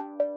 you